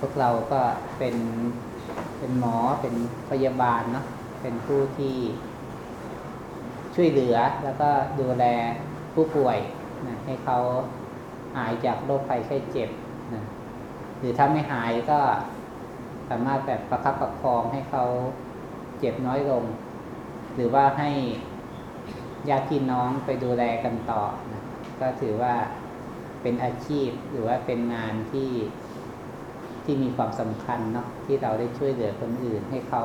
พวกเราก็เป็นเป็นหมอเป็นพยาบาลเนาะเป็นผู้ที่ช่วยเหลือแล้วก็ดูแลผู้ป่วยนะให้เขาหายจากโรคภัยไข้เจ็บนะหรือถ้าไม่หายก็สามารถแบบประคับประคองให้เขาเจ็บน้อยลง หรือว่าให้ญาติพี่น้องไปดูแลกันต่อนะก็ถือว่าเป็นอาชีพหรือว่าเป็นงานที่ ที่มีความสำคัญเนาะที่เราได้ช่วยเหลือคนอื่นให้เขา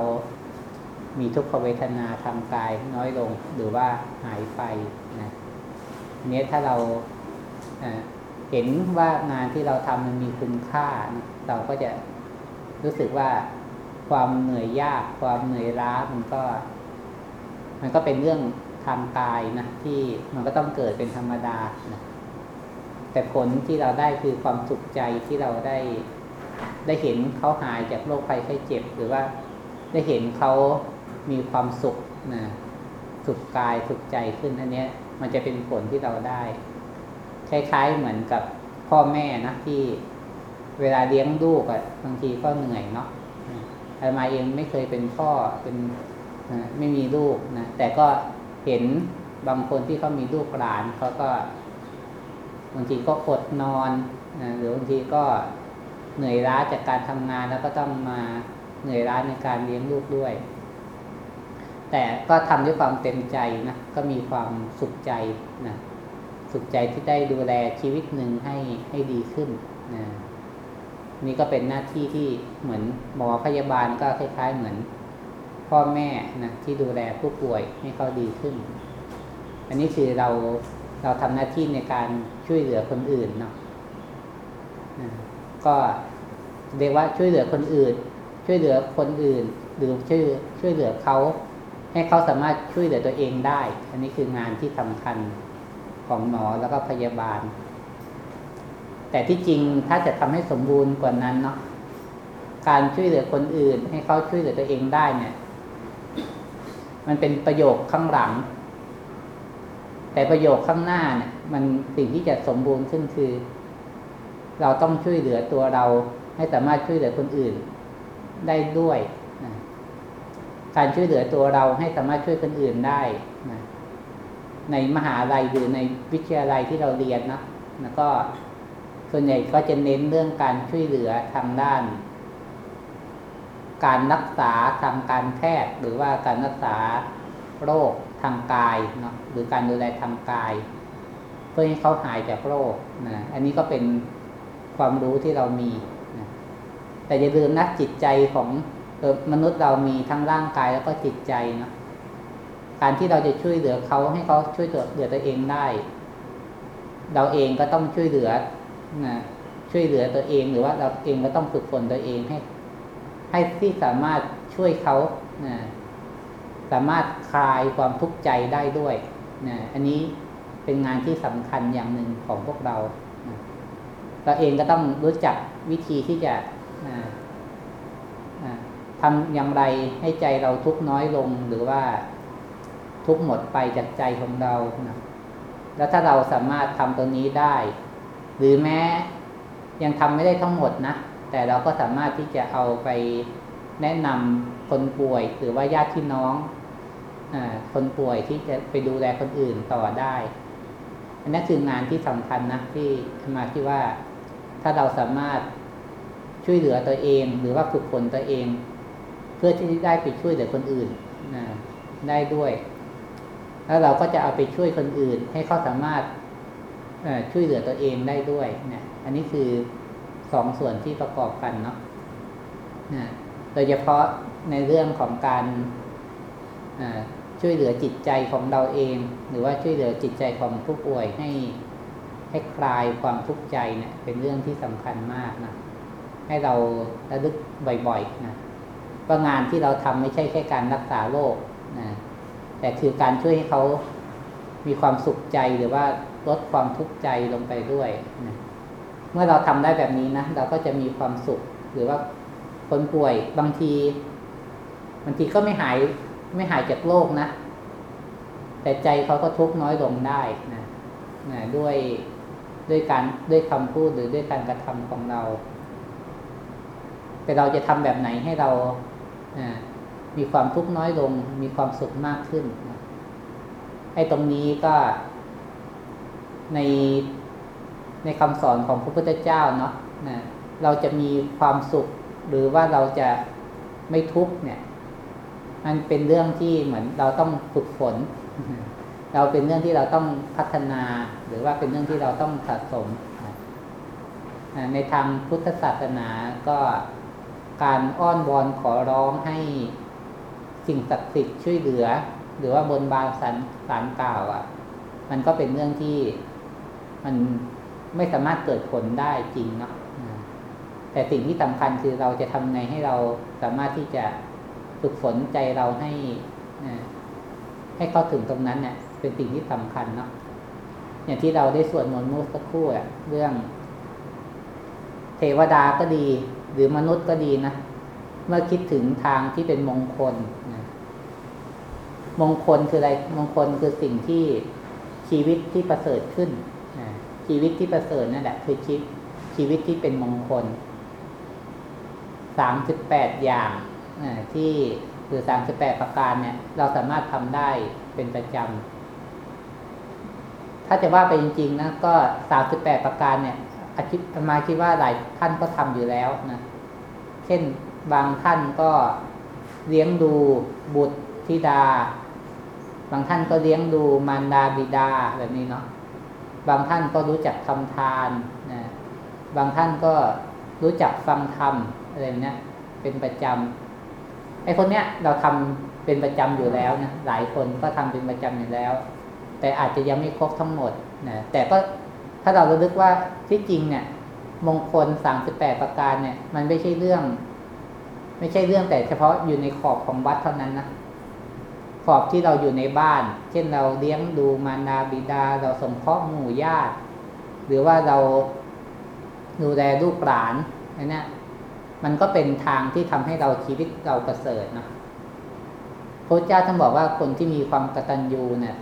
มีทุกขเวทนาทางกายน้อยลงหรือว่าหายไปนะเนี้ยถ้าเราเห็นว่างานที่เราทำมันมีคุณค่า เราก็จะรู้สึกว่าความเหนื่อยยาก ความเหนื่อยล้ามันก็ มันก็เป็นเรื่องทางกายนะที่มันก็ต้องเกิดเป็นธรรมดานะแต่ผลที่เราได้คือความสุขใจที่เราได้ ได้เห็นเขาหายจากโรคภัยไข้เจ็บ หรือว่าได้เห็นเขามีความสุขนะสุขกายสุขใจขึ้นอันนี้มันจะเป็นผลที่เราได้คล้ายๆเหมือนกับพ่อแม่นะที่เวลาเลี้ยงลูกอะบางทีก็เหนื่อยเนาะอามาเองไม่เคยเป็นพ่อเป็นไม่มีลูกนะแต่ก็เห็นบางคนที่เขามีลูกหลานเขาก็บางทีก็อดนอนนะหรือบางทีก็ เหนื่อยล้าจากการทำงานแล้วก็ต้องมาเหนื่อยล้าในการเลี้ยงลูกด้วย แต่ก็ทำด้วยความเต็มใจนะก็มีความสุขใจนะสุขใจที่ได้ดูแลชีวิตหนึ่งให้ให้ดีขึ้นนะนี่ก็เป็นหน้าที่ที่เหมือนหมอพยาบาลก็คล้าย ๆ เหมือน พ่อแม่นะที่ดูแลผู้ป่วยให้เขาดีขึ้น อันนี้คือเราเราทำหน้าที่ในการช่วยเหลือคนอื่นเนาะ ก็เรียกว่าช่วยเหลือคนอื่น ช่วยเหลือคนอื่น หรือช่วยช่วยเหลือเขาให้เขาสามารถช่วยเหลือตัวเองได้ อันนี้คืองานที่สำคัญของหมอแล้วก็พยาบาล แต่ที่จริงถ้าจะทำให้สมบูรณ์กว่านั้นเนาะการช่วยเหลือคนอื่น ให้เขาช่วยเหลือตัวเองได้เนี่ย มันเป็นประโยคข้างหลัง แต่ประโยคข้างหน้าเนี่ย มันสิ่งที่จะสมบูรณ์ขึ้นคือ เราต้องช่วยเหลือตัวเรา ให้สามารถช่วยเหลือคนอื่นได้ด้วยนะการช่วยเหลือตัวเราให้สามารถช่วยคนอื่นได้นะในมหาลัยหรือในวิทยาลัยที่เราเรียนนะแล้วก็ส่วนใหญ่ก็จะเน้นเรื่องการช่วยเหลือทางด้าน การรักษาทางการแพทย์หรือว่าการรักษาโรคทางกายเนาะหรือการดูแลทางกาย เพื่อให้เขาหายจากโรคนะอันนี้ก็เป็น ความรู้ที่เรามีนะแต่อย่าลืมนะจิตใจของมนุษย์เรามีทั้งร่างกายแล้วก็จิตใจเนาะการที่เราจะช่วยเหลือเขาให้เขาช่วยเหลือตัวเองได้ เราเองก็ต้องช่วยเหลือนะช่วยเหลือตัวเองหรือว่าเราเองก็ต้องฝึกฝนตัวเองให้ ให้ที่สามารถช่วยเขานะสามารถคลายความทุกข์ใจได้ด้วยนะอันนี้เป็นงานที่สำคัญอย่างหนึ่งของพวกเรา เราเองก็ต้องรู้จักวิธีที่จะทำอย่างไรให้ใจเราทุกน้อยลงหรือว่าทุกหมดไปจากใจของเรานะแล้วถ้าเราสามารถทำตัวนี้ได้ หรือแม้ยังทำไม่ได้ทั้งหมดนะ แต่เราก็สามารถที่จะเอาไปแนะนำคนป่วย หรือว่าญาติพี่น้องอคนป่วยที่จะไปดูแลคนอื่นต่อได้ อันนี้คืองานที่สำคัญนะที่มาที่ว่า ถ้าเราสามารถช่วยเหลือตัวเอง หรือว่าฝึกฝนตัวเอง เพื่อที่ได้ไปช่วยเหลือคนอื่นนะได้ด้วย แล้วเราก็จะเอาไปช่วยคนอื่น ให้เขาสามารถช่วยเหลือตัวเองได้ด้วยนะอันนี้คือสองส่วนที่ประกอบกันเนาะนะโดยเฉพาะในเรื่องของการช่วยเหลือจิตใจของเราเอง หรือว่าช่วยเหลือจิตใจของผู้ป่วยให้ ให้คลายความทุกข์ใจเนี่ยเป็นเรื่องที่สำคัญมากนะให้เราระลึกบ่อยๆนะว่างานที่เราทำไม่ใช่แค่การรักษาโรคนะแต่คือการช่วยให้เขามีความสุขใจหรือว่าลดความทุกข์ใจลงไปด้วยนะเมื่อเราทำได้แบบนี้นะเราก็จะมีความสุข หรือว่าคนป่วยบางทีบางทีก็ไม่หายไม่หายจากโรคนะ แต่ใจเขาก็ทุกข์น้อยลงได้นะนะด้วย ด้วยการด้วยคำพูดหรือด้วยการกระทำของเรา แต่เราจะทำแบบไหนให้เรามีความทุกข์น้อยลง มีความสุขมากขึ้นไอ้ตรงนี้ก็ในในคำสอนของพระพุทธเจ้าเนาะนะเราจะมีความสุข หรือว่าเราจะไม่ทุกข์เนี่ย มันเป็นเรื่องที่เหมือนเราต้องฝึกฝน เราเป็นเรื่องที่เราต้องพัฒนา หรือว่าเป็นเรื่องที่เราต้องสะสม ในทางพุทธศาสนาก็การอ้อนวอนขอร้องให้สิ่งศักดิ์สิทธิ์ช่วยเหลือ หรือว่าบนบานสันสารกล่าวอะ่ะ มันก็เป็นเรื่องที่มันไม่สามารถเกิดผลได้จริงเนาะแต่สิ่งที่สำคัญคือเราจะทำไงให้เราสามารถที่จะฝึกฝนใจเราให้ให้เข้าถึงตรงนั้นเนี่ย เป็นสิ่งที่สำคัญเนาะอย่างที่เราได้สวดมนต์เมื่อสักครู่อะเรื่อง เทวดาก็ดี หรือมนุษย์ก็ดีนะเมื่อคิดถึงทางที่เป็นมงคลนะมงคลคืออะไรมงคลคือสิ่งที่ชีวิตที่ประเสริฐขึ้นนะชีวิตที่ประเสริฐนั่นแหละคือชีวิตชีวิตที่เป็นมงคลสามสิบแปดอย่างที่หรือสามสิบแปดประการเนี่ย เราสามารถทำได้เป็นประจำ ถ้าจะว่าไปจริงๆนะก็สามสิบแปดประการเนี่ยอาทิตมาคิดว่าหลายท่านก็ทำอยู่แล้วนะเช่นบางท่านก็เลี้ยงดูบุตรธิดา บางท่านก็เลี้ยงดูมารดาบิดาแบบนี้เนาะบางท่านก็รู้จักทำทานนะบางท่านก็รู้จักฟังธรรมอะไรเนี้ยเป็นประจำไอ้คนเนี้ยเราทำเป็นประจำอยู่แล้วนะหลายคนก็ทำเป็นประจำอยู่แล้ว แต่อาจจะยังไม่ครบทั้งหมดนะแต่ก็ถ้าเราระลึกว่าที่จริงเนี่ย มงคลสามสิบแปดประการเนี่ย มันไม่ใช่เรื่อง ไม่ใช่เรื่องแต่เฉพาะอยู่ในขอบของวัดเท่านั้นนะขอบที่เราอยู่ในบ้าน เช่นเราเลี้ยงดูมารดาบิดา เราสงเคราะห์หมู่ญาติ หรือว่าเราดูแลลูกหลานนี่มันก็เป็นทางที่ทำให้เราชีวิตเราประเสริฐนะพระเจ้าท่านบอกว่าคนที่มีความกตัญญูเนี่ย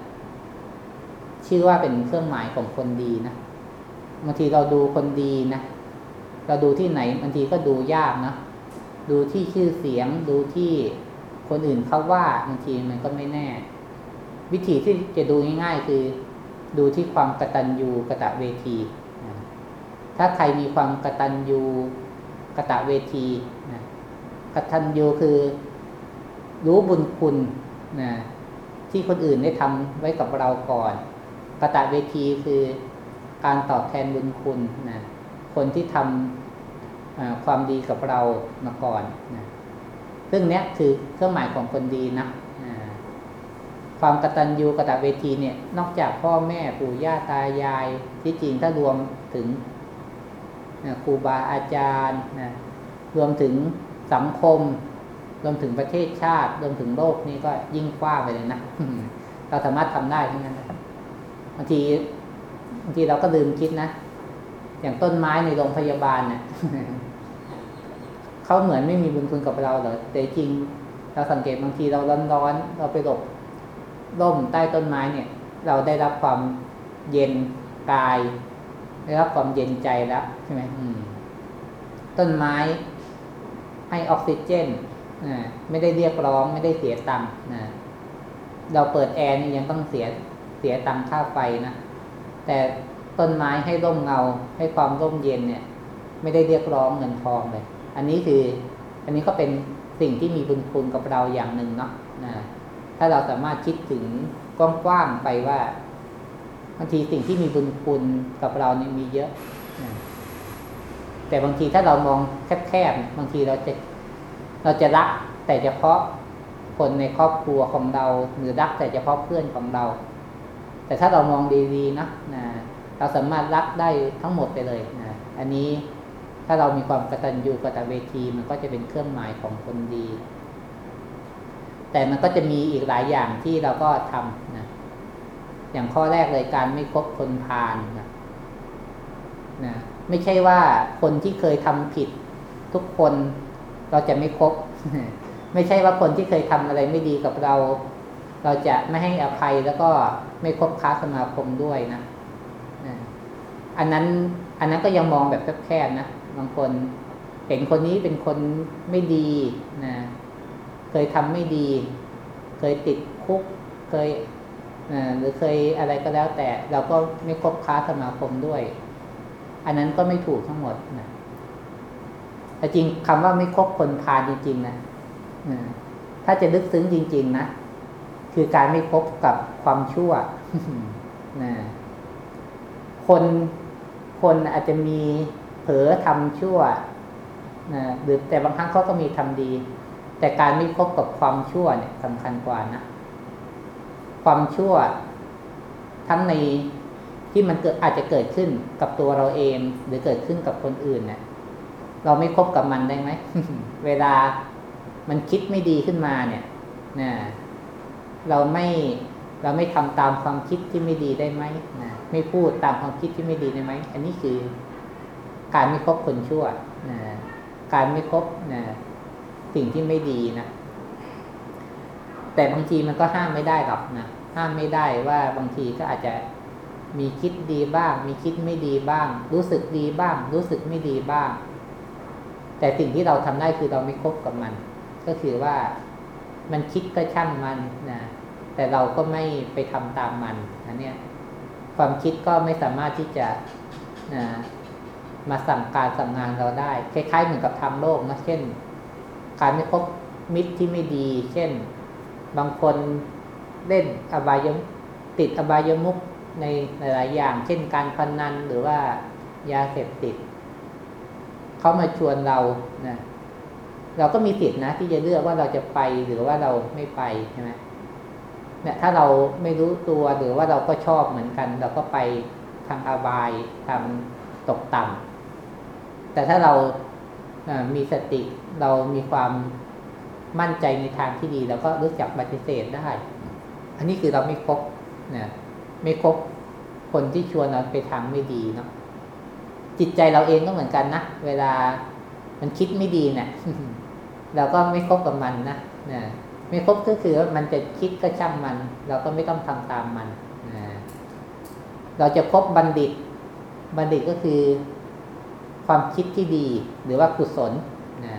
ชื่อว่าเป็นเครื่องหมายของคนดีนะบางทีเราดูคนดีนะเราดูที่ไหนบางทีก็ดูยากนะดูที่ชื่อเสียง ดูที่คนอื่นเขาว่าบางทีมันก็ไม่แน่ วิธีที่จะดูง่าย ๆ คือ ดูที่ความกตัญญูกะตะเวที ถ้าใครมีความกตัญญูกะตะเวทีกตัญญูคือ รู้บุญคุณนะที่คนอื่นได้ทำไว้กับเราก่อน กะตะเวทีคือการตอบแทนบุญคุณนะคนที่ทำความดีกับเรามาก่อนนะซึ่งเนี้ยคือเครื่องหมายของคนดีนะความกตัญญูกตเวทีเนี่ย นอกจากพ่อแม่ปู่ย่าตายาย ที่จริงถ้ารวมถึงครูบาอาจารย์นะรวมถึงสังคม รวมถึงประเทศชาติ รวมถึงโลกนี่ก็ยิ่งกว้างไปเลยนะ เราสามารถทำได้ทั้งนั้น บางทีบางทีเราก็ลืมคิดนะ อย่างต้นไม้ในโรงพยาบาลเนี่ยเขาเหมือนไม่มีบุญคุณกับเราเหรอแต่จริง เราสังเกตบางทีเราร้อนๆเราไปหลบร่มใต้ต้นไม้เนี่ย เราได้รับความเย็นกาย ได้รับความเย็นใจแล้วใช่ไหมต้นไม้ให้ออกซิเจนไม่ได้เรียกร้องไม่ได้เสียตังค์เราเปิดแอร์นี่ยังต้องเสียเสียตังค่าไฟนะแต่ต้นไม้ให้ร่มเงาให้ความร่มเย็นเนี่ย ไม่ได้เรียกร้องเงินทองเลย อันนี้คืออันนี้ก็เป็นสิ่งที่มีบุญคุณกับเราอย่างหนึ่งเนาะนะถ้าเราสามารถคิดถึงกว้างๆไปว่าบางทีสิ่งที่มีบุญคุณกับเรานี่มีเยอะนะแต่บางทีถ้าเรามองแคบๆบางทีเราจะเราจะรักแต่เฉพาะคนในครอบครัวของเรา หรือรักแต่เฉพาะเพื่อนของเรา แต่ถ้าเรามองดีๆนะนะเราสามารถรักได้ทั้งหมดไปเลยนะอันนี้ถ้าเรามีความกตัญญูกตเวทีมันก็จะเป็นเครื่องหมายของคนดี แต่มันก็จะมีอีกหลายอย่างที่เราก็ทำนะอย่างข้อแรกเลยการไม่คบคนพาลนะนะไม่ใช่ว่าคนที่เคยทำผิด ทุกคนเราจะไม่คบ ไม่ใช่ว่าคนที่เคยทำอะไรไม่ดีกับเรา เราจะไม่ให้อภัยแล้วก็ไม่คบค้าสมาคมด้วยนะอันนั้น อันนั้นก็ยังมองแบบแคบๆนะบางคนเห็นคนนี้เป็นคนไม่ดีนะเคยทำไม่ดี เคยติดคุกเคยหรือเคยอะไรก็แล้วแต่เราก็ไม่คบค้าสมาคมด้วย อันนั้นก็ไม่ถูกทั้งหมดนะแต่จริงคำว่าไม่คบคนพาลจริงๆนะถ้าจะลึกซึ้งจริง ๆ นะ คือการไม่คบกับความชั่วนะคนคนอาจจะมีเผลอทำชั่วนะหรือแต่บางครั้งเขาก็มีทำดี แต่การไม่คบกับความชั่วเนี่ยสำคัญกว่านะความชั่ว ทั้งในที่มันเกิดอาจจะเกิดขึ้นกับตัวเราเอง หรือเกิดขึ้นกับคนอื่นเนี่ยเราไม่คบกับมันได้ไหม เวลามันคิดไม่ดีขึ้นมาเนี่ยนะ เราไม่เราไม่ทำตามความคิดที่ไม่ดีได้ไหมนะไม่พูดตามความคิดที่ไม่ดีได้ไหมอันนี้คือ การไม่คบคนชั่วนะการไม่คบนะสิ่งที่ไม่ดีนะแต่บางทีมันก็ห้ามไม่ได้หรอกนะห้ามไม่ได้ว่าบางทีก็อาจจะมีคิดดีบ้าง มีคิดไม่ดีบ้าง รู้สึกดีบ้าง รู้สึกไม่ดีบ้าง แต่สิ่งที่เราทำได้คือเราไม่คบกับมัน ก็คือว่ามันคิดก็ช่างมันนะ แต่เราก็ไม่ไปทำตามมันนะเนี่ยความคิดก็ไม่สามารถที่จะนะมาสั่งการสั่งงานเราได้ คล้ายๆเหมือนกับทางโลกนะเช่น การไม่คบมิตรที่ไม่ดี เช่น บางคนเล่นอบายมติดอบายมุกในหลายๆอย่าง เช่น การพนนันหรือว่ายาเสพติดเขามาชวนเรานะเราก็มีสิทธินะที่จะเลือกว่าเราจะไปหรือว่าเราไม่ไปใช่ไหม เนี่ยถ้าเราไม่รู้ตัวหรือว่าเราก็ชอบเหมือนกัน เราก็ไปทางอบายทางตกต่ำแต่ถ้าเรามีสติเรามีความมั่นใจในทางที่ดีเราก็รู้จักปฏิเสธได้ อันนี้คือเราไม่คบนะไม่คบคนที่ชวนเราไปทางไม่ดีเนาะจิตใจเราเองก็เหมือนกันนะเวลามันคิดไม่ดีเนะี่ยเราก็ไม่คบกับมันนะนะ ไม่ครบก็คือว่ามันจะคิดก็ช่างมัน เราก็ไม่ต้องทำตามมันนะเราจะคบบัณฑิต บัณฑิตก็คือ ความคิดที่ดี หรือว่ากุศลนะ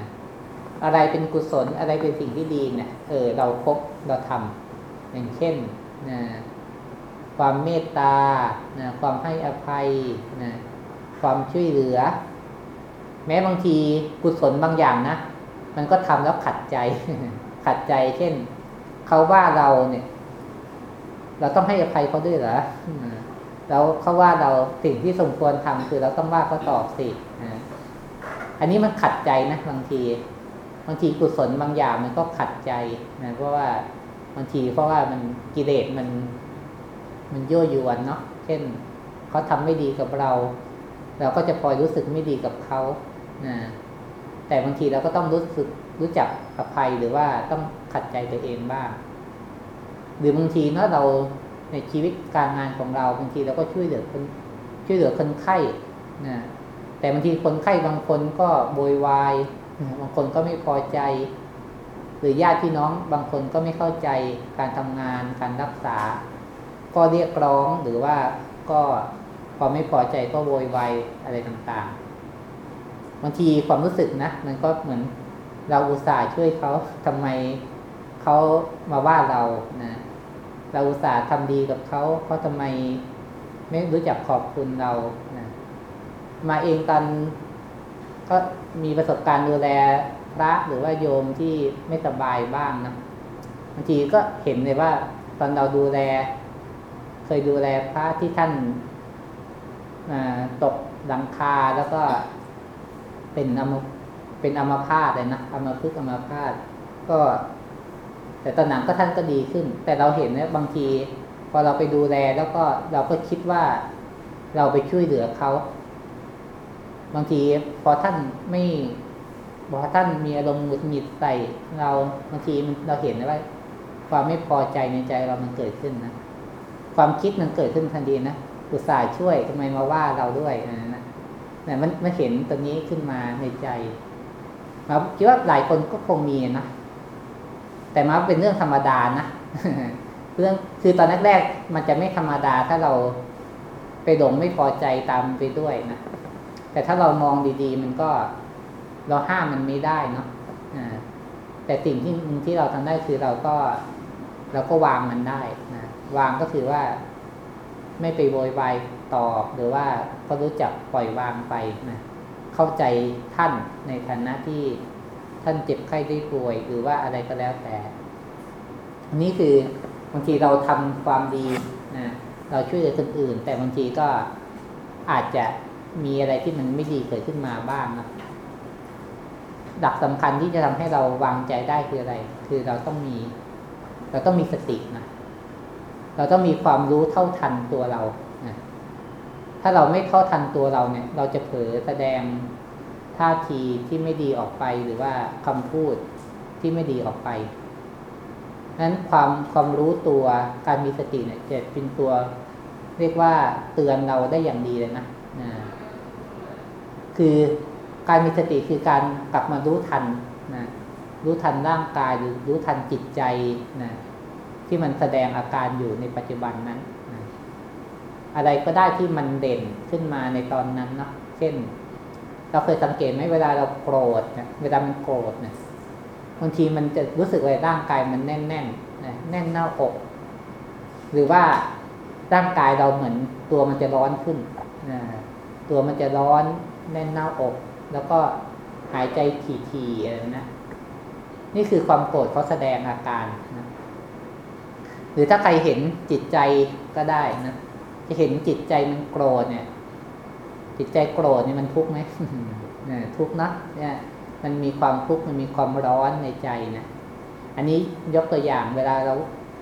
อะไรเป็นกุศลอะไรเป็นสิ่งที่ดีเนะี่ยเออเราครบเราทำอย่างเช่นนะความเมตตานะความให้อภัยนะความช่วยเหลือ แม้บางทีกุศลบางอย่างนะ มันก็ทำแล้วขัดใจ ขัดใจ เช่นเขาว่าเราเนี่ย เราต้องให้อภัยเขาด้วยเหรอแล้วเขาว่าเราสิ่งที่สมควรทำคือเราต้องว่าเขาตอบสิอันนี้มันขัดใจนะบางที บางทีกุศลบางอย่างมันก็ขัดใจนะเพราะว่าบางทีเพราะว่ามันกิเลสมัน มันยั่วยวนเนาะเช่นเขาทำไม่ดีกับเรา เราก็จะพลอยรู้สึกไม่ดีกับเขานะแต่บางทีเราก็ต้องรู้สึก รู้จักอภัยหรือว่าต้องขัดใจตัวเองบ้าง หรือบางทีเนาะเราในชีวิตการงานของเราบางทีเราก็ช่วยเหลือคนช่วยเหลือคนไข้นะแต่บางทีคนไข้บางคนก็โวยวายบางคนก็ไม่พอใจ หรือญาติพี่น้องบางคนก็ไม่เข้าใจการทำงานการรักษา ก็เรียกร้องหรือว่าก็พอไม่พอใจก็โวยวายอะไรต่างๆบางทีความรู้สึกนะ มันก็เหมือน เราอุตส่าห์ช่วยเขาทำไมเขามาว่าเรานะ เราอุตส่าห์ทำดีกับเขาเขาทำไมไม่รู้จักขอบคุณเรานะมาเองตอนก็มีประสบการณ์ดูแลพระหรือว่าโยมที่ไม่สบายบ้างนะบางทีก็เห็นเลยว่า ตอนเราดูแล เคยดูแลพระที่ท่านตกหลังคาแล้วก็เป็นอม เป็นอมพาตเลยนะอมพึกอมพาตก็ แต่ตอนหนังก็ท่านก็ดีขึ้น แต่เราเห็นนะบางที พอเราไปดูแลแล้วก็เราก็คิดว่าเราไปช่วยเหลือเขา บางทีพอท่านไม่พอท่านมีอารมณ์หงุดหงิดใส่ เราบางทีเราเห็นนะว่า ความไม่พอใจในใจเรามันเกิดขึ้นนะความคิดมันเกิดขึ้นทันทีนะอุตส่าห์ช่วยทำไมมาว่าเราด้วยนะเนี่มันมันเห็นตัวนี้ขึ้นมาในใจ มาคิดว่าหลายคนก็คงมีนะแต่มาเป็นเรื่องธรรมดานะเรื่องคือตอนแรกๆมันจะไม่ธรรมดาถ้าเราไปหลงไม่พอใจตามไปด้วยนะแต่ถ้าเรามองดี ๆ มันก็เราห้ามมันไม่ได้เนาะแต่สิ่งที่ที่เราทำได้คือเราก็ เราก็วางมันได้นะวางก็คือว่า ไม่ไปโวยวายตอบหรือว่าก็รู้จักปล่อยวางไปนะ เข้าใจท่านในฐานะที่ท่านเจ็บไข้ได้ป่วย หรือว่าอะไรก็แล้วแต่อันนี้คือบางทีเราทำความดีนะเราช่วยเหลือคนอื่น แต่บางทีก็อาจจะมีอะไรที่มันไม่ดีเกิดขึ้นมาบ้างนะดักสำคัญที่จะทำให้เราวางใจได้คืออะไร คือเราต้องมี เราต้องมีสตินะเราต้องมีความรู้เท่าทันตัวเรา ถ้าเราไม่เท่าทันตัวเราเนี่ย เราจะเผลอแสดงท่าทีที่ไม่ดีออกไปหรือว่าคำพูดที่ไม่ดีออกไปนั้นความความรู้ตัวการมีสติเนี่ยจะเป็นตัว เรียกว่าเตือนเราได้อย่างดีเลยนะนะคือการมีสติคือการกลับมารู้ทันนะรู้ทันร่างกายหรือรู้ทันจิตใจนะที่มันแสดงอาการอยู่ในปัจจุบันนั้น อะไรก็ได้ที่มันเด่นขึ้นมาในตอนนั้นเนาะเช่น เราเคยสังเกตไหมเวลาเราโกรธนะเวลามันโกรธนะบางทีมันจะรู้สึกว่าร่างกายมันแน่นแน่นนะแน่นหน้าอก หรือว่าร่างกายเราเหมือนตัวมันจะร้อนขึ้นนะตัวมันจะร้อนแน่นหน้าอก แล้วก็หายใจทีๆอะไรนะนี่คือความโกรธเขาแสดงอาการนะหรือถ้าใครเห็นจิตใจก็ได้นะ จะเห็นจิตใจมันโกรธเนี่ย จิตใจโกรธเนี่ยมันทุกข์ไหมเนี่ยทุกข์นะเนี่ย มันมีความทุกข์มันมีความร้อนในใจนะอันนี้ยกตัวอย่างเวลาเรา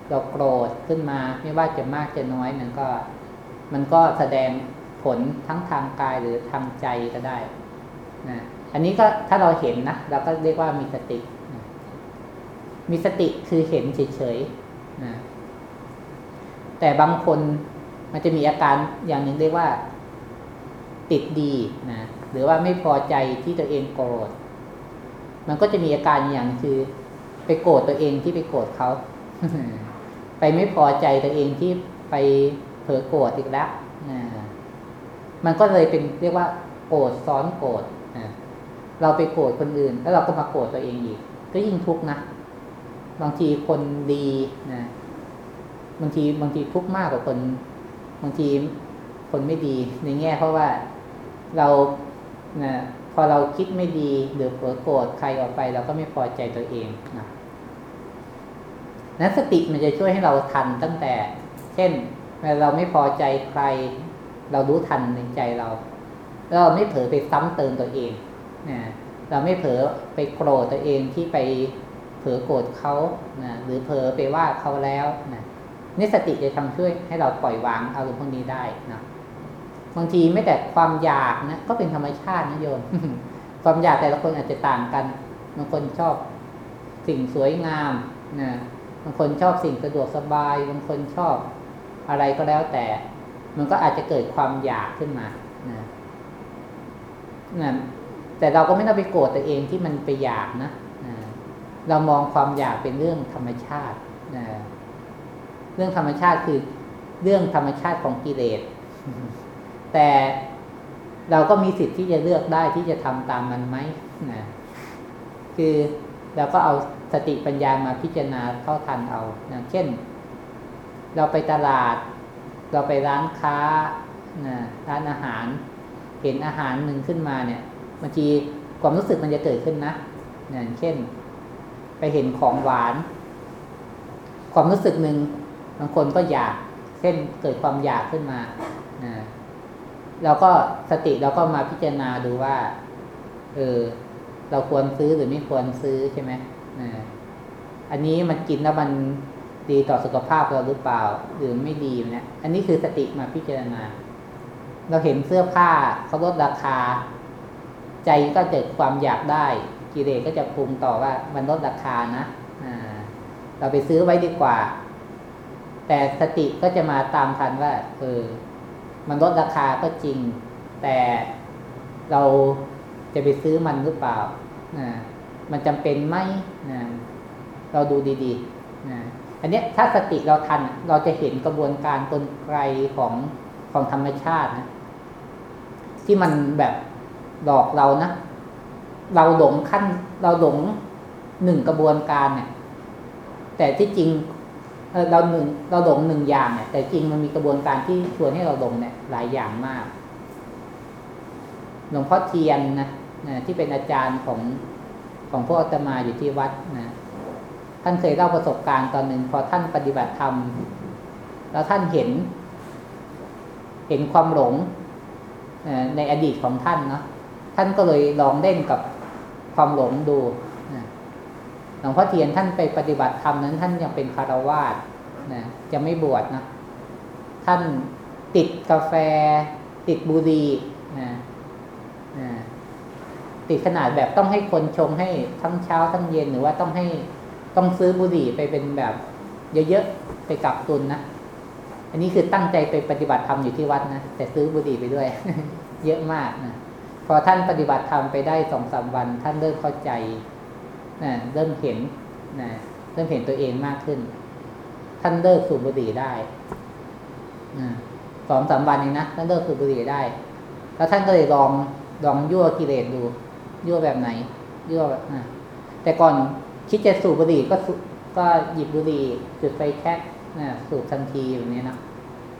เราโกรธขึ้นมา ไม่ว่าจะมากจะน้อยมันก็ มันก็แสดงผลทั้งทางกายหรือทางใจก็ได้นะอันนี้ก็ถ้าเราเห็นนะเราก็เรียกว่ามีสติ มีสติคือเห็นเฉยๆนะแต่บางคน มันจะมีอาการอย่างหนึ่งเรียกว่า ติดดีนะหรือว่าไม่พอใจที่ตัวเองโกรธมันก็จะมีอาการอย่างคือ ไปโกรธตัวเองที่ไปโกรธเขาไปไม่พอใจตัวเองที่ไปเผลอโกรธอีกแล้วนะมันก็เลยเป็นเรียกว่า โกรธซ้อนโกรธนะเราไปโกรธคนอื่น แล้วเราก็มาโกรธตัวเองอีก ก็ยิ่งทุกข์นะบางทีคนดีนะบางทีบางทีทุกข์มากกว่าคน บางทีคนไม่ดีในแง่เพราะว่าเรานะพอเราคิดไม่ดีหรือเผลอโกรธใครออกไป เราก็ไม่พอใจตัวเองนะนั้นสติมันจะช่วยให้เราทันตั้งแต่ เช่นเวลาเราไม่พอใจใคร เรารู้ทันในใจเรา เราไม่เผลอไปซ้ำเติมตัวเองนะเราไม่เผลอไปโกรธตัวเองที่ไปเผลอโกรธเขานะหรือเผลอไปว่าเขาแล้วนะ นี่สติจะทำช่วยให้เราปล่อยวางอารมณ์พวกนี้ได้นะบางทีไม่แต่ความอยากนะก็เป็นธรรมชาตินะโยม ความอยากแต่ละคนอาจจะต่างกันบางคนชอบสิ่งสวยงามนะบางคนชอบสิ่งสะดวกสบายบางคนชอบอะไรก็แล้วแต่ มันก็อาจจะเกิดความอยากขึ้นมานะนะแต่เราก็ไม่ต้องไปโกรธตัวเองที่มันไปอยากนะนะเรามองความอยากเป็นเรื่องธรรมชาตินะ เรื่องธรรมชาติคือเรื่องธรรมชาติของกิเลส แต่เราก็มีสิทธิ์ที่จะเลือกได้ที่จะทำตามมันไหมนะคือเราก็เอาสติปัญญามาพิจารณาเข้าทันเอานะเช่น เราไปตลาด เราไปร้านค้านะร้านอาหาร เห็นอาหารหนึ่งขึ้นมาเนี่ยบางทีความรู้สึกมันจะเกิดขึ้นนะอย่างเช่น ไปเห็นของหวาน ความรู้สึกหนึ่ง บางคนก็อยากเช่นเกิดความอยากขึ้นมานะเราก็สติเราก็มาพิจารณาดูว่า เออ เราควรซื้อหรือไม่ควรซื้อใช่ไหมนะอันนี้มันกินแล้วมันดีต่อสุขภาพเราหรือเปล่า หรือไม่ดีนะอันนี้คือสติมาพิจารณา เราเห็นเสื้อผ้าเขาลดราคา ใจก็เกิดความอยากได้ กิเลสก็จะปรุงต่อว่ามันลดราคานะ อ่า เราไปซื้อไว้ดีกว่า แต่สติก็จะมาตามทันว่าเออมันลดราคาก็จริง แต่เราจะไปซื้อมันหรือเปล่านะมันจำเป็นไหมนะเราดูดีๆนะอันนี้ถ้าสติเราทันเราจะเห็นกระบวนการกลไกของของธรรมชาตินะที่มันแบบหลอกเรานะ เราหลงขั้น เราหลงหนึ่งกระบวนการเนี่ย แต่ที่จริง เราหนึ่งเราหลงหนึ่งอย่างเนี่ยแต่จริงมันมีกระบวนการที่ชวนให้เราหลงเนี่ยหลายอย่างมาก หลวงพ่อเทียนนะนะที่เป็นอาจารย์ของของพวกอาตมาอยู่ที่วัดนะท่านเคยเล่าประสบการณ์ตอนหนึ่งพอท่านปฏิบัติธรรมแล้วท่านเห็น เห็นความหลงในอดีตของท่านเนาะท่านก็เลยลองเล่นกับความหลงดู ลวงพ่อเทียนท่านไปปฏิบัติธรรมนั้นท่านยังเป็นคารวาสนะจะไม่บวชนะท่านติดกาแฟ ติดบุหรี่นะนะติดขนาดแบบต้องให้คนชงให้ทั้งเช้าทั้งเย็นหรือว่าต้องให้ต้องซื้อบุหรี่ไปเป็นแบบเยอะๆไปกับตุนนะอันนี้คือตั้งใจไปปฏิบัติธรรมอยู่ที่วัดนะแต่ซื้อบุหรี่ไปด้วย เยอะมากนะพอท่านปฏิบัติธรรมไปได้สองสามวัน ท่านเริ่มเข้าใจ นะเริ่มเห็นนะเริ่มเห็นตัวเองมากขึ้น ท่านเลิกสูบบุหรี่ได้สองสามวันเองนะท่านเลิกสูบบุหรี่ได้ แล้วท่านก็เลยลองลองยั่วกิเลสดูยั่วแบบไหนยั่วแบบนะแต่ก่อนคิดจะสูบบุหรี่ก็ก็หยิบบุหรี่จุดไฟแช็กนะสูบทันทีอย่นี้นะ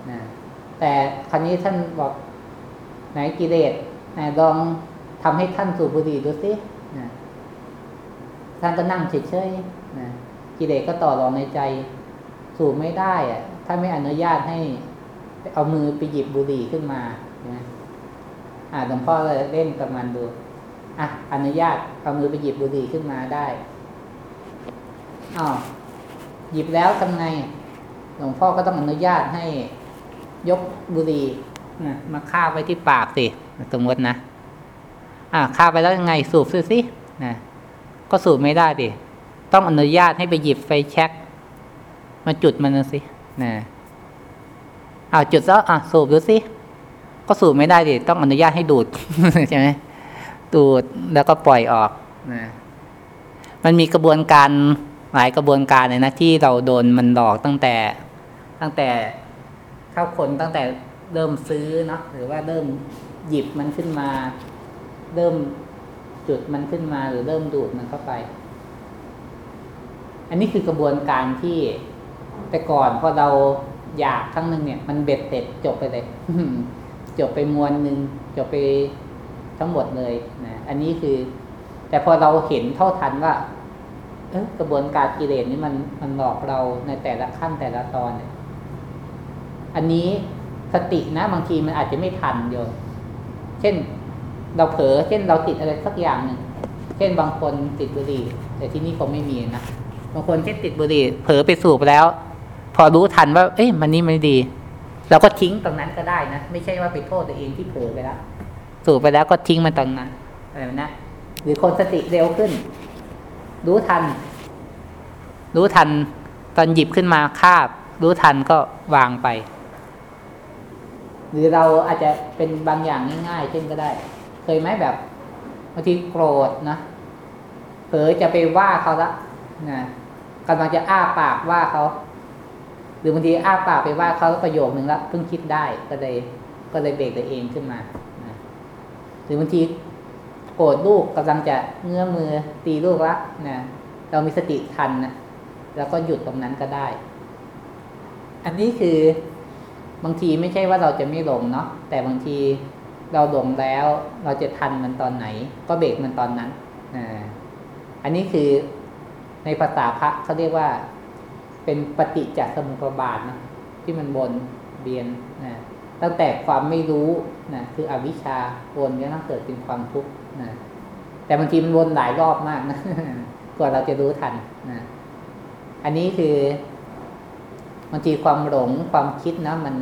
นะแต่ครั้นี้ท่านบอกไหนกิเลสนะลองทำให้ท่านสูบบุหรี่ดูสิ ท่านก็นั่งเฉยๆนะกิเลสก็ต่อรองในใจ สูบไม่ได้อะถ้าไม่อนุญาตให้เอามือไปหยิบบุหรี่ขึ้นมานะอ่าหลวงพ่อเลยเล่นกับมันดูอะอนุญาตเอามือไปหยิบบุหรี่ขึ้นมาได้อ๋อหยิบแล้วทำไง หลวงพ่อก็ต้องอนุญาตให้ยกบุหรี่นะมาคาบไว้ที่ปากสิสมมตินะอ่าคาบไปแล้วยังไงสูบซิสินะ ก็สูบไม่ได้ดิต้องอนุญาตให้ไปหยิบไฟแช็กมาจุดมันสินะอ่าจุดแล้วอะสูบดูสิก็สูบไม่ได้ดิต้องอนุญาตให้ดูดใช่ไหมดูดแล้วก็ปล่อยออกนะมันมีกระบวนการหลายกระบวนการเลยนะที่เราโดนมันหลอกตั้งแต่ตั้งแต่เข้าคนตั้งแต่เริ่มซื้อเนาะหรือว่าเริ่มหยิบมันขึ้นมา เริ่ม จุดมันขึ้นมาหรือเริ่มดูดมันเข้าไป อันนี้คือกระบวนการที่แต่ก่อนพอเราอยากครั้งหนึ่งเนี่ย มันเบ็ดเสร็จจบไปเลยจบไปมวลหนึ่งจบไปทั้งหมดเลยนะอันนี้คือ แต่พอเราเห็นเท่าทันว่า เอกระบวนการกิเลสนี้มันมันหลอกเราในแต่ละขั้นแต่ละตอนเนี่ยอันนี้สตินะบางทีมันอาจจะไม่ทันโยมเช่น เราเผลอเช่นเราติดอะไรสักอย่างหนึ่งเช่นบางคนติดบุหรี่ แต่ที่นี่คงไม่มีนะบางคนเช่นติดบุหรี่เผลอไปสูบแล้ว พอรู้ทันว่า เอ้ยมันนี่ไม่ดีเราก็ทิ้งตรงนั้นก็ได้นะไม่ใช่ว่าไปโทษตัวเองที่เผลอไปแล้วสูบไปแล้วก็ทิ้งมันตรงนั้นอะไรนะหรือคนสติเร็วขึ้น รู้ทัน รู้ทันตอนหยิบขึ้นมาคาบ รู้ทันก็วางไป หรือเราอาจจะเป็นบางอย่างง่ายๆเช่นก็ได้ เคยไหมแบบบางทีโกรธนะเผลอจะไปว่าเขาละนะกำลังจะอ้าปากว่าเขา หรือบางทีอ้าปากไปว่าเขาประโยคหนึ่งแล้วเพิ่งคิดได้ก็เลยก็เลยเบรกตัวเองขึ้นมาหรือบางทีโกรธลูกกำลังจะเงื้อมือตีลูกละนะเรามีสติทันนะแล้วก็หยุดตรงนั้นก็ได้ อันนี้คือบางทีไม่ใช่ว่าเราจะไม่หลงเนาะแต่บางที เราหลงแล้วเราจะทันมันตอนไหน ก็เบรกมันตอนนั้นอันนี้คือในภาษาพระเขาเรียกว่า เป็นปฏิจจสมุปบาทนะที่มันบนเบียนนะตั้งแต่ความไม่รู้นะคืออวิชชาวนจนต้องเกิดเป็นความทุกข์นะแต่บางทีมันวนหลายรอบมากนะกว่าเราจะรู้ทันนะอันนี้คือบางทีความหลงความคิดนะมัน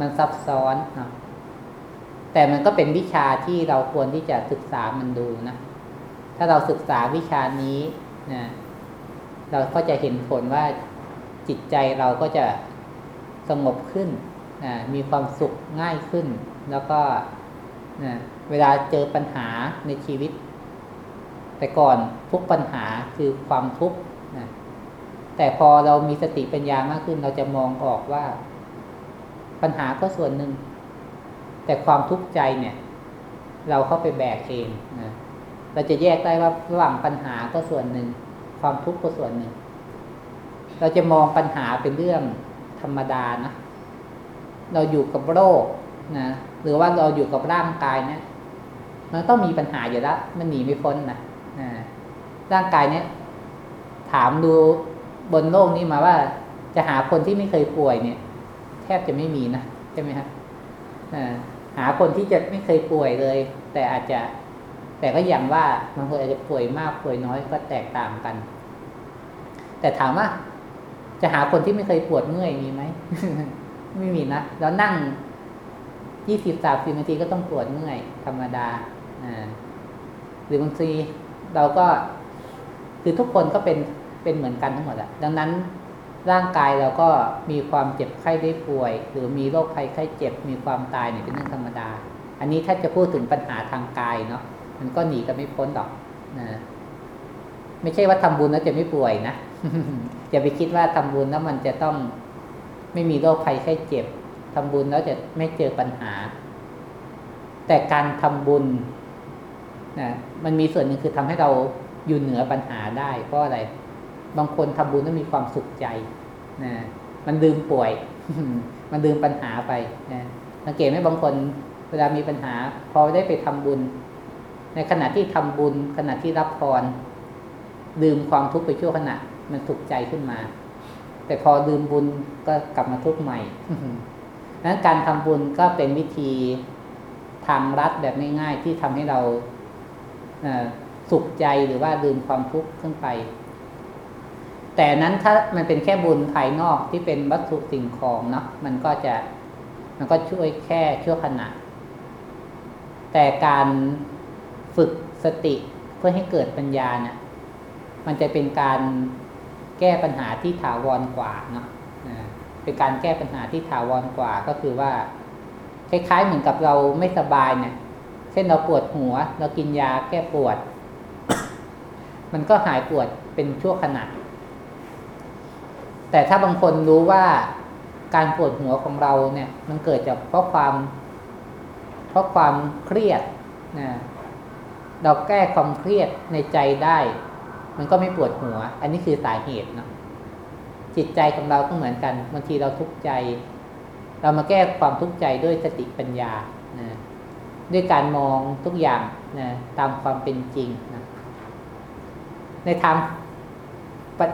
มันซับซ้อนนะ แต่มันก็เป็นวิชาที่เราควรที่จะศึกษามันดูนะ ถ้าเราศึกษาวิชานี้นะเราก็จะเห็นผลว่าจิตใจเราก็จะสงบขึ้นนะมีความสุขง่ายขึ้น แล้วก็นะเวลาเจอปัญหาในชีวิต แต่ก่อนทุกปัญหาคือความทุกข์นะแต่พอเรามีสติปัญญามากขึ้น เราจะมองออกว่า ปัญหาก็ส่วนหนึ่ง แต่ความทุกข์ใจเนี่ย เราเข้าไปแบกเองนะเราจะแยกได้ว่าระหว่างปัญหาก็ส่วนหนึ่ง ความทุกข์ก็ส่วนหนึ่ง เราจะมองปัญหาเป็นเรื่องธรรมดานะเราอยู่กับโรคนะหรือว่าเราอยู่กับร่างกายเนะี่ยมันต้องมีปัญหาอยู่แล้วมันหนีไม่พ้นนะร่างกายเนี้ยถามดูบนโลกนี้มาว่า จะหาคนที่ไม่เคยป่วยเนี่ย แทบจะไม่มีนะใช่ไหมครับ หาคนที่จะไม่เคยป่วยเลย แต่อาจจะ แต่ก็อย่างว่าบางคนอาจจะป่วยมากป่วยน้อยก็แตกต่างกัน แต่ถามว่า จะหาคนที่ไม่เคยปวดเมื่อยมีไหมไม่มีนะแล้วนั่งยี่สิบสามสิบนาทีก็ต้องปวดเมื่อยธรรมดาหรือบางทีเราก็คือทุกคนก็เป็นเป็นเหมือนกันทั้งหมดอะดังนั้น ร่างกายเราก็มีความเจ็บไข้ได้ป่วย หรือมีโรคภัยไข้เจ็บมีความตายเนี่ยเป็นเรื่องธรรมดา อันนี้ถ้าจะพูดถึงปัญหาทางกายเนาะมันก็หนีกันไม่พ้นหรอกนะไม่ใช่ว่าทำบุญแล้วจะไม่ป่วยนะอย่าไปคิดว่าทำบุญแล้วมันจะต้องไม่มีโรคภัยไข้เจ็บทำบุญแล้วจะไม่เจอปัญหา แต่การทำบุญนะมันมีส่วนหนึ่งคือทำให้เราอยู่เหนือปัญหาได้เพราะอะไร บางคนทำบุญแล้วมีความสุขใจนะมันลืมป่วย มันลืมปัญหาไปนะสังเกตไหมบางคนเวลามีปัญหา พอได้ไปทำบุญ ในขณะที่ทำบุญ ขณะที่รับพรลืมความทุกข์ไปชั่วขณะ มันสุขใจขึ้นมา แต่พอลืมบุญก็กลับมาทุกข์ใหม่ดังนั้นการทำบุญก็เป็นวิธีทางรัดแบบง่ายๆที่ทำให้เราสุขใจหรือว่าลืมความทุกข์ขึ้นไป แต่นั้นถ้ามันเป็นแค่บุญภายนอกที่เป็นวัตถุสิ่งของเนาะมันก็จะมันก็ช่วยแค่ชั่วขณะ แต่การฝึกสติเพื่อให้เกิดปัญญาเนี่ยมันจะเป็นการแก้ปัญหาที่ถาวรกว่าเนาะเป็นการแก้ปัญหาที่ถาวรกว่าก็คือว่า คล้ายๆเหมือนกับเราไม่สบายเนี่ย เช่นเราปวดหัว เรากินยาแก้ปวด มันก็หายปวดเป็นชั่วขณะ แต่ถ้าบางคนรู้ว่าการปวดหัวของเราเนี่ย มันเกิดจากเพราะความ เพราะความเครียดนะเราแก้ความเครียดในใจได้ มันก็ไม่ปวดหัว อันนี้คือสาเหตุเนาะจิตใจของเราก็เหมือนกันบางทีเราทุกข์ใจ เรามาแก้ความทุกข์ใจด้วยสติปัญญานะด้วยการมองทุกอย่างนะตามความเป็นจริงนะในทาง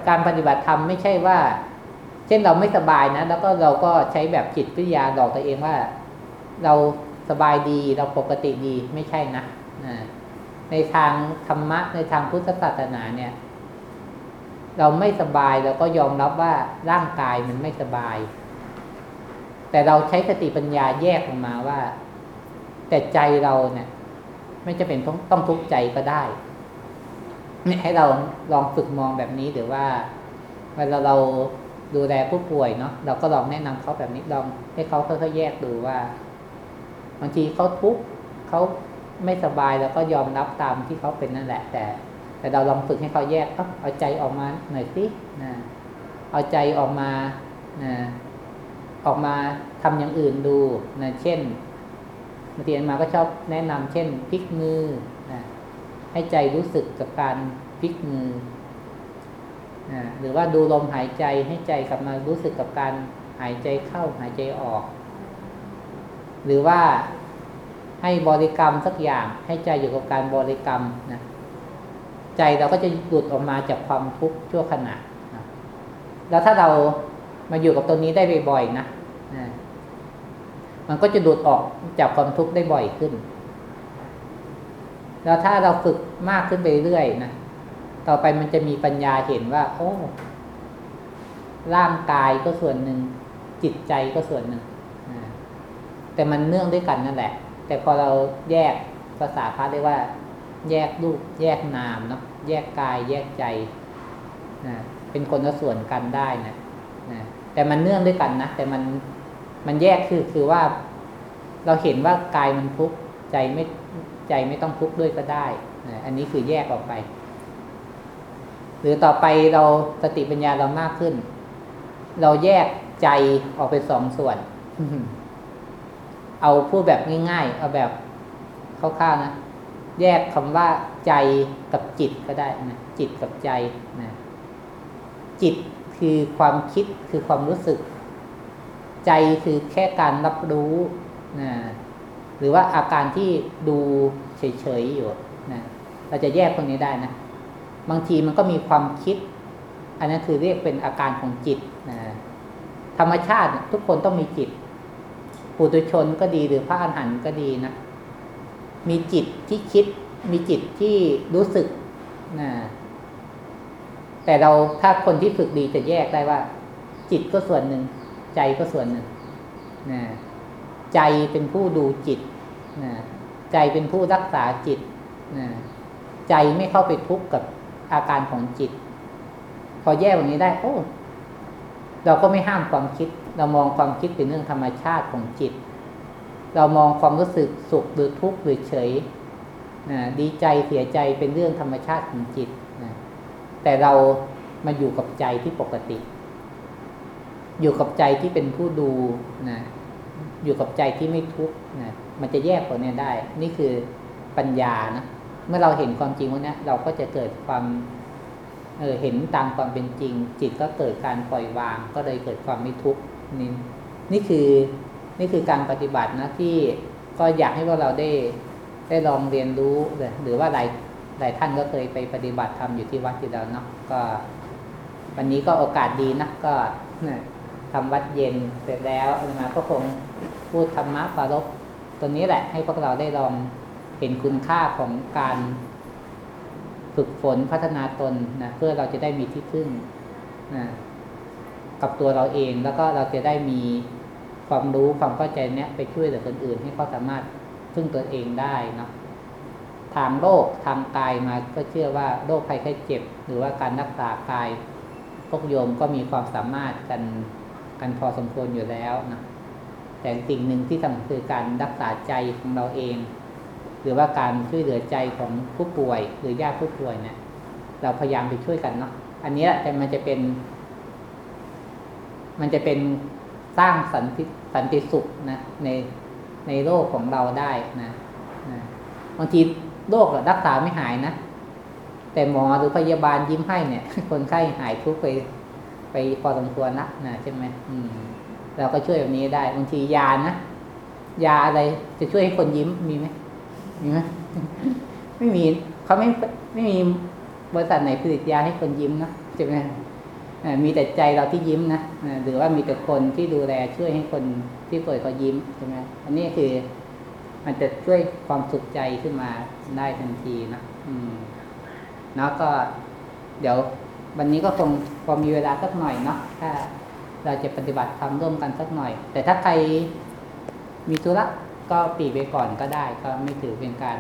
การปฏิบัติธรรมไม่ใช่ว่า เช่นเราไม่สบายนะ แล้วก็เราก็ใช้แบบจิตวิทยาหลอกตัวเองว่า เราสบายดีเราปกติดีไม่ใช่นะในทางธรรมะในทางพุทธศาสนาเนี่ย เราไม่สบายเราก็ยอมรับว่าร่างกายมันไม่สบาย แต่เราใช้สติปัญญาแยกออกมาว่า แต่ใจเราเนี่ย ไม่จะเป็นต้องต้องทุกข์ใจก็ได้ เนี่ยให้เราลองฝึกมองแบบนี้หรือว่าเวลาเราดูแลผู้ป่วยเนาะเราก็ลองแนะนำเขาแบบนี้ลองให้เขาค่อยๆแยกดูว่า บางทีเขาทุกข์เขาไม่สบายแล้วก็ยอมรับตามที่เขาเป็นนั่นแหละ แต่ แต่เราลองฝึกให้เขาแยกเอาใจออกมาหน่อยสินะเอาใจออกมานะออกมาทำอย่างอื่นดูนะเช่นบางทีมาก็ชอบแนะนำเช่นพลิกมือ ให้ใจรู้สึกกับการพลิกมือนะหรือว่าดูลมหายใจให้ใจกลับมารู้สึกกับการหายใจเข้าหายใจออก หรือว่าให้บริกรรมสักอย่าง ให้ใจอยู่กับการบริกรรมนะใจเราก็จะหลุดออกมาจากความทุกข์ชั่วขณะนะแล้วถ้าเรามาอยู่กับตัวนี้ได้บ่อยๆนะนะมันก็จะดูดออกจากความทุกข์ได้บ่อยขึ้น แล้วถ้าเราฝึกมากขึ้นไปเรื่อยนะ ต่อไปมันจะมีปัญญาเห็นว่า โอ้ ร่างกายก็ส่วนหนึ่ง จิตใจก็ส่วนหนึ่ง แต่มันเนื่องด้วยกันนั่นแหละ แต่พอเราแยกภาษาพระเรียกว่า แยกรูป แยกนามเนาะ แยกกาย แยกใจนะเป็นคนละส่วนกันได้นะนะ แต่มันเนื่องด้วยกันนะ แต่มัน มันแยกคือ คือว่า เราเห็นว่ากายมันทุกข์ ใจไม่ ใจไม่ต้องทุกข์ด้วยก็ได้นะอันนี้คือแยกออกไป หรือต่อไปเราสติปัญญาเรามากขึ้น เราแยกใจออกเป็นสองส่วน เอาพูดแบบง่ายๆ เอาแบบคร่าวๆนะ แยกคำว่าใจกับจิตก็ได้นะจิตกับใจนะจิตคือความคิดคือความรู้สึก ใจคือแค่การรับรู้นะ รือว่าอาการที่ดูเฉยๆอยู่นะเราจะแยกตรงนี้ได้นะ บางทีมันก็มีความคิด อันนั้นคือเรียกเป็นอาการของจิตนะธรรมชาติทุกคนต้องมีจิตปุถุชนก็ดีหรือพระอรหันต์ก็ดีนะ มีจิตที่คิด มีจิตที่รู้สึกนะแต่เราถ้าคนที่ฝึกดีจะแยกได้ว่า จิตก็ส่วนหนึ่ง ใจก็ส่วนหนึ่งนะใจเป็นผู้ดูจิต นะใจเป็นผู้รักษาจิตนะใจไม่เข้าไปทุกข์กับอาการของจิต พอแยกแบบนี้ได้โอ้เราก็ไม่ห้ามความคิด เรามองความคิดเป็นเรื่องธรรมชาติของจิต เรามองความรู้สึกสุขหรือทุกข์หรือเฉยนะดีใจเสียใจเป็นเรื่องธรรมชาติของจิตนะแต่เรามาอยู่กับใจที่ปกติ อยู่กับใจที่เป็นผู้ดูนะ อยู่กับใจที่ไม่ทุกข์นะมันจะแยกตัวเนี้ยได้ นี่คือปัญญานะเมื่อเราเห็นความจริงพวกนี้เราก็จะเกิดความเออเห็นตามความเป็นจริง จิตก็เกิดการปล่อยวาง ก็เลยเกิดความไม่ทุกข์นี่นี่คือนี่คือการปฏิบัตินะที่ก็อยากให้พวกเราได้ได้ลองเรียนรู้เลยหรือว่าหลายหลายท่านก็เคยไปปฏิบัติธรรมอยู่ที่วัดอยู่แล้วเนาะก็ วันนี้ก็โอกาสดีนะก็ทำวัดเย็นเสร็จแล้วมาก็คง พูดธรรมะปรารบตัวนี้แหละให้พวกเราได้ลองเห็นคุณค่าของการฝึกฝนพัฒนาตนนะเพื่อเราจะได้มีที่พึ่งนะกับตัวเราเองแล้วก็เราจะได้มีความรู้ความเข้าใจเนี้ยไปช่วยเหลือคนอื่น ให้เขาสามารถพึ่งตัวเองได้เนาะทางโรคทางกายมาก็เชื่อว่าโรคภัยไข้เจ็บ หรือว่าการรักษากายพวกโยมก็มีความสามารถกันกันพอสมควรอยู่แล้วนะ แต่สิ่งหนึ่งที่สำคัญคือการรักษาใจของเราเอง หรือว่าการช่วยเหลือใจของผู้ป่วย หรือญาติผู้ป่วยเนี่ยเราพยายามไปช่วยกันเนาะอันนี้แต่มันจะเป็น มันจะเป็นสร้างสันติสันติสุขนะในในโลกของเราได้นะนะบางทีโรครักษาไม่หายนะแต่หมอหรือพยาบาลยิ้มให้เนี่ย คนไข้หายทุกไปไปพอสมควรละนะใช่ไหมอืม เราก็ช่วยแบบนี้ได้บางทียานะยาอะไรจะช่วยให้คนยิ้มมีไหมมีไหมไม่มีเขาไม่ไม่มีบริษัทไหนผลิตยาให้คนยิ้มนะใช่ไหมมีแต่ใจเราที่ยิ้มนะหรือว่ามีแต่คนที่ดูแลช่วยให้คนที่ป่วยเขายิ้มใช่ไหมอันนี้คือ มันจะช่วยความสุขใจขึ้นมาได้ทันทีนะอืมแล้วก็ เดี๋ยว วันนี้ก็คงพอมีเวลาสักหน่อยเนาะถ้า เราจะปฏิบัติทำร่วมกันสักหน่อย แต่ถ้าใครมีธุระก็ปีไปก่อนก็ได้ ก็ไม่ถือเป็นการ